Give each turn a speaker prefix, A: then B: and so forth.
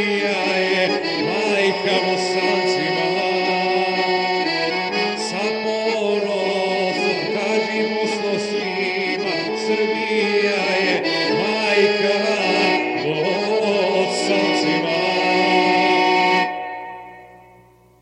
A: yeah.